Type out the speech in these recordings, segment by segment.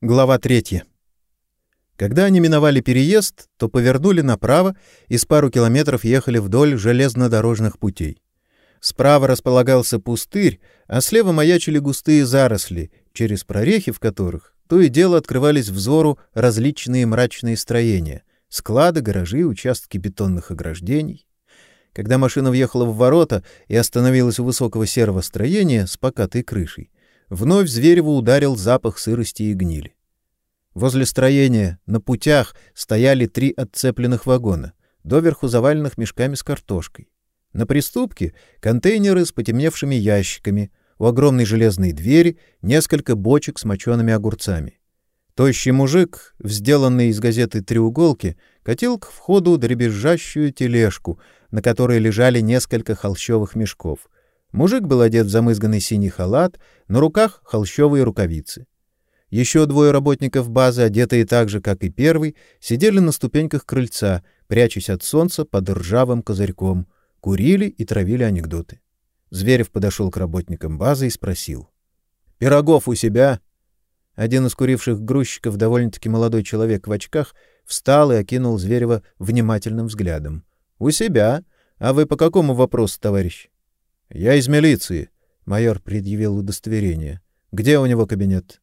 Глава третья. Когда они миновали переезд, то повернули направо и с пару километров ехали вдоль железнодорожных путей. Справа располагался пустырь, а слева маячили густые заросли, через прорехи в которых то и дело открывались взору различные мрачные строения — склады, гаражи, участки бетонных ограждений. Когда машина въехала в ворота и остановилась у высокого серого строения с покатой крышей, вновь Звереву ударил запах сырости и гнили. Возле строения на путях стояли три отцепленных вагона, доверху заваленных мешками с картошкой. На приступке — контейнеры с потемневшими ящиками, у огромной железной двери несколько бочек с мочеными огурцами. Тощий мужик, сделанный из газеты «Треуголки», катил к входу дребезжащую тележку, на которой лежали несколько холщовых мешков — Мужик был одет в замызганный синий халат, на руках холщовые рукавицы. Еще двое работников базы, одетые так же, как и первый, сидели на ступеньках крыльца, прячась от солнца под ржавым козырьком, курили и травили анекдоты. Зверев подошел к работникам базы и спросил. — Пирогов у себя? Один из куривших грузчиков, довольно-таки молодой человек в очках, встал и окинул Зверева внимательным взглядом. — У себя. А вы по какому вопросу, товарищ? Я из милиции. Майор предъявил удостоверение. Где у него кабинет?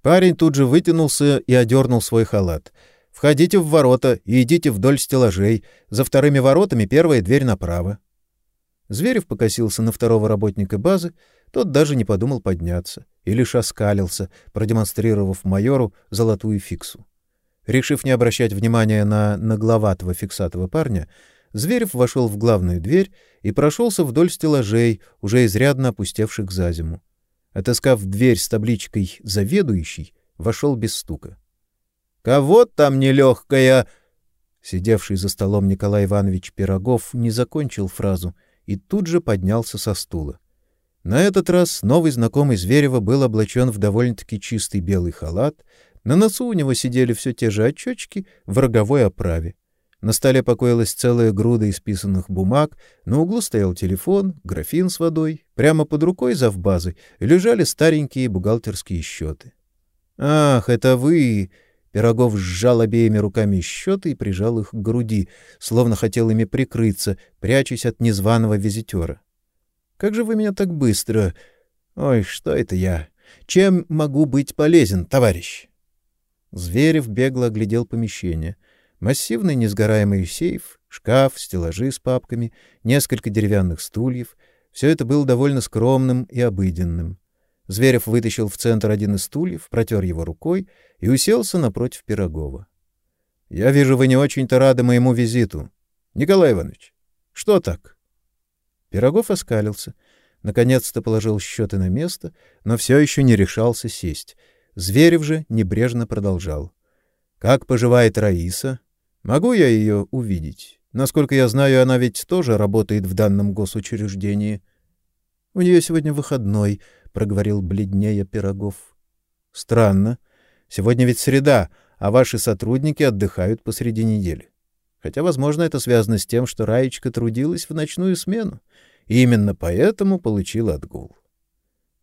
Парень тут же вытянулся и одернул свой халат. Входите в ворота и идите вдоль стеллажей. За вторыми воротами первая дверь направо. Зверев покосился на второго работника базы, тот даже не подумал подняться и лишь оскалился, продемонстрировав майору золотую фиксу. Решив не обращать внимания на нагловатого фиксатого парня, Зверев вошел в главную дверь и прошелся вдоль стеллажей, уже изрядно опустевших за зиму. Отыскав дверь с табличкой «Заведующий», вошел без стука. — Кого там нелегкая? Сидевший за столом Николай Иванович Пирогов не закончил фразу и тут же поднялся со стула. На этот раз новый знакомый Зверева был облачен в довольно-таки чистый белый халат, на носу у него сидели все те же очечки в роговой оправе. На столе покоилась целая груда исписанных бумаг, на углу стоял телефон, графин с водой, прямо под рукой завбазы лежали старенькие бухгалтерские счеты. «Ах, это вы!» Пирогов сжал обеими руками счеты и прижал их к груди, словно хотел ими прикрыться, прячась от незваного визитера. «Как же вы меня так быстро...» «Ой, что это я? Чем могу быть полезен, товарищ?» Зверев бегло оглядел помещение — Массивный несгораемый сейф, шкаф, стеллажи с папками, несколько деревянных стульев — все это было довольно скромным и обыденным. Зверев вытащил в центр один из стульев, протер его рукой и уселся напротив Пирогова. — Я вижу, вы не очень-то рады моему визиту. Николай Иванович, что так? Пирогов оскалился. Наконец-то положил счеты на место, но все еще не решался сесть. Зверев же небрежно продолжал. — Как поживает Раиса? Могу я ее увидеть? Насколько я знаю, она ведь тоже работает в данном госучреждении. — У нее сегодня выходной, — проговорил бледнее Пирогов. — Странно. Сегодня ведь среда, а ваши сотрудники отдыхают посреди недели. Хотя, возможно, это связано с тем, что Раечка трудилась в ночную смену, и именно поэтому получил отгул.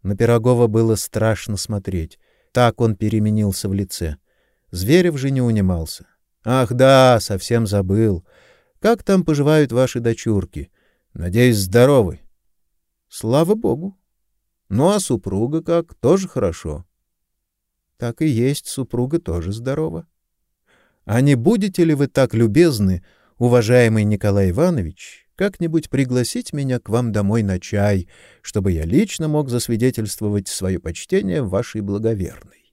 На Пирогова было страшно смотреть. Так он переменился в лице. Зверев же не унимался. — Ах, да, совсем забыл. Как там поживают ваши дочурки? Надеюсь, здоровы. Слава богу. Ну а супруга как? Тоже хорошо. Так и есть, супруга тоже здорова. А не будете ли вы так любезны, уважаемый Николай Иванович, как-нибудь пригласить меня к вам домой на чай, чтобы я лично мог засвидетельствовать свое почтение вашей благоверной?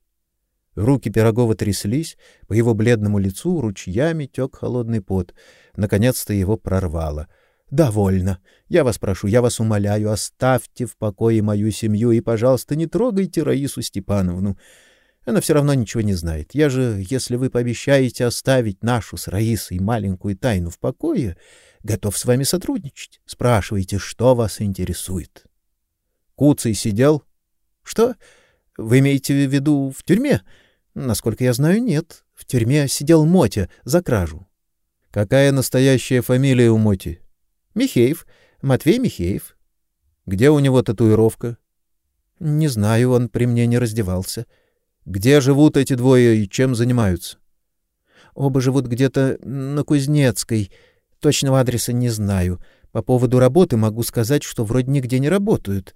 Руки Пирогова тряслись, по его бледному лицу ручьями тек холодный пот. Наконец-то его прорвало. «Довольно. Я вас прошу, я вас умоляю, оставьте в покое мою семью и, пожалуйста, не трогайте Раису Степановну. Она все равно ничего не знает. Я же, если вы пообещаете оставить нашу с Раисой маленькую тайну в покое, готов с вами сотрудничать. Спрашивайте, что вас интересует». Куцый сидел. «Что? Вы имеете в виду в тюрьме?» Насколько я знаю, нет. В тюрьме сидел Мотя за кражу. Какая настоящая фамилия у Моти? Михеев. Матвей Михеев. Где у него татуировка? Не знаю, он при мне не раздевался. Где живут эти двое и чем занимаются? Оба живут где-то на Кузнецкой. Точного адреса не знаю. По поводу работы могу сказать, что вроде нигде не работают.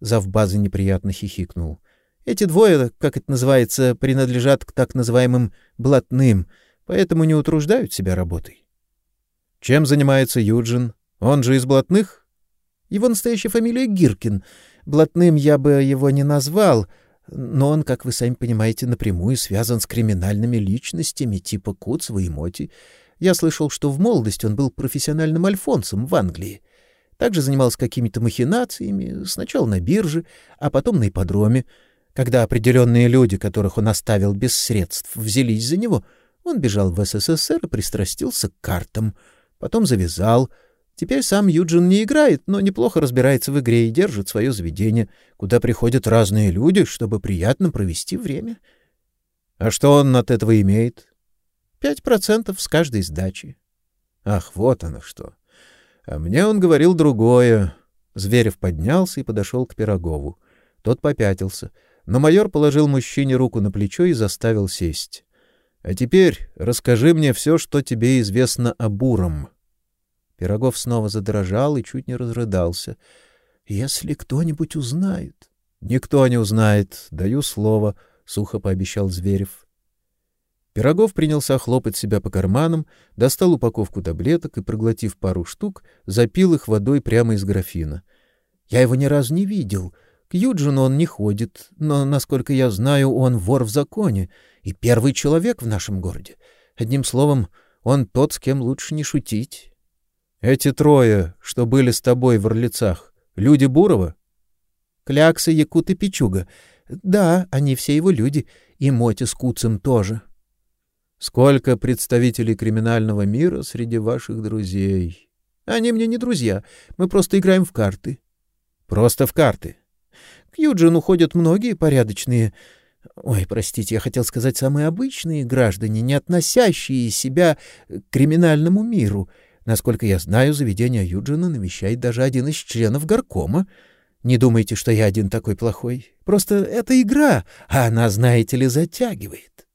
Завбазы неприятно хихикнул. Эти двое, как это называется, принадлежат к так называемым блатным, поэтому не утруждают себя работой. Чем занимается Юджин? Он же из блатных? Его настоящая фамилия Гиркин. Блатным я бы его не назвал, но он, как вы сами понимаете, напрямую связан с криминальными личностями типа Куцва и Моти. Я слышал, что в молодости он был профессиональным альфонсом в Англии. Также занимался какими-то махинациями, сначала на бирже, а потом на ипподроме. Когда определенные люди, которых он оставил без средств, взялись за него, он бежал в СССР и пристрастился к картам. Потом завязал — Теперь сам Юджин не играет, но неплохо разбирается в игре и держит свое заведение, куда приходят разные люди, чтобы приятно провести время. А что он от этого имеет? Пять процентов с каждой сдачи. Ах, вот оно что. А мне он говорил другое. Зверев поднялся и подошел к Пирогову. Тот попятился, но майор положил мужчине руку на плечо и заставил сесть. А теперь расскажи мне все, что тебе известно о Буром. Пирогов снова задрожал и чуть не разрыдался. Если кто-нибудь узнает. Никто не узнает, даю слово, сухо пообещал Зверев. Пирогов принялся хлопать себя по карманам, достал упаковку таблеток и, проглотив пару штук, запил их водой прямо из графина. Я его ни разу не видел. К Юджину он не ходит, но, насколько я знаю, он вор в законе и первый человек в нашем городе. Одним словом, он тот, с кем лучше не шутить. Эти трое, что были с тобой в Орлицах, люди Бурова? Клякса, Якут и Пичуга. Да, они все его люди, и Моти с Куцем тоже. Сколько представителей криминального мира среди ваших друзей? Они мне не друзья, мы просто играем в карты. Просто в карты. К Юджину ходят многие порядочные, ой, простите, я хотел сказать самые обычные граждане, не относящие себя к криминальному миру — Насколько я знаю, заведение Юджина навещает даже один из членов горкома. Не думайте, что я один такой плохой. Просто это игра, а она, знаете ли, затягивает.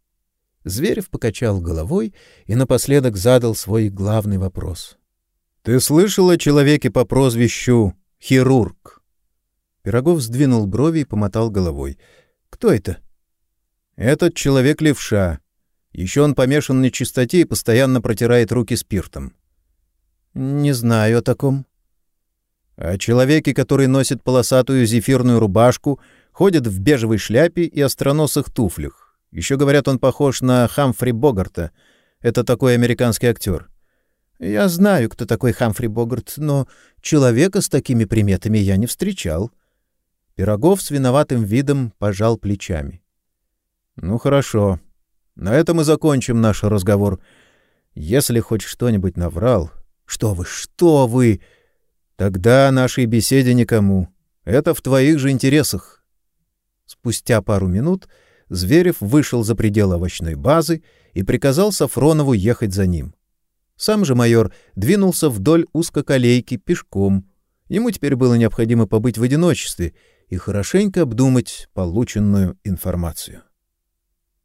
Зверев покачал головой и напоследок задал свой главный вопрос. — Ты слышал о человеке по прозвищу Хирург? Пирогов сдвинул брови и помотал головой. — Кто это? — Этот человек левша. Еще он помешан на чистоте и постоянно протирает руки спиртом. Не знаю о таком. О человеке, который носит полосатую зефирную рубашку, ходит в бежевой шляпе и остроносых туфлях. Еще говорят, он похож на Хамфри Богарта. Это такой американский актер. Я знаю, кто такой Хамфри Богарт, но человека с такими приметами я не встречал. Пирогов с виноватым видом пожал плечами. Ну хорошо. На этом мы закончим наш разговор. Если хоть что-нибудь наврал, что вы, что вы? Тогда нашей беседе никому. Это в твоих же интересах. Спустя пару минут Зверев вышел за пределы овощной базы и приказал Сафронову ехать за ним. Сам же майор двинулся вдоль узкоколейки пешком. Ему теперь было необходимо побыть в одиночестве и хорошенько обдумать полученную информацию.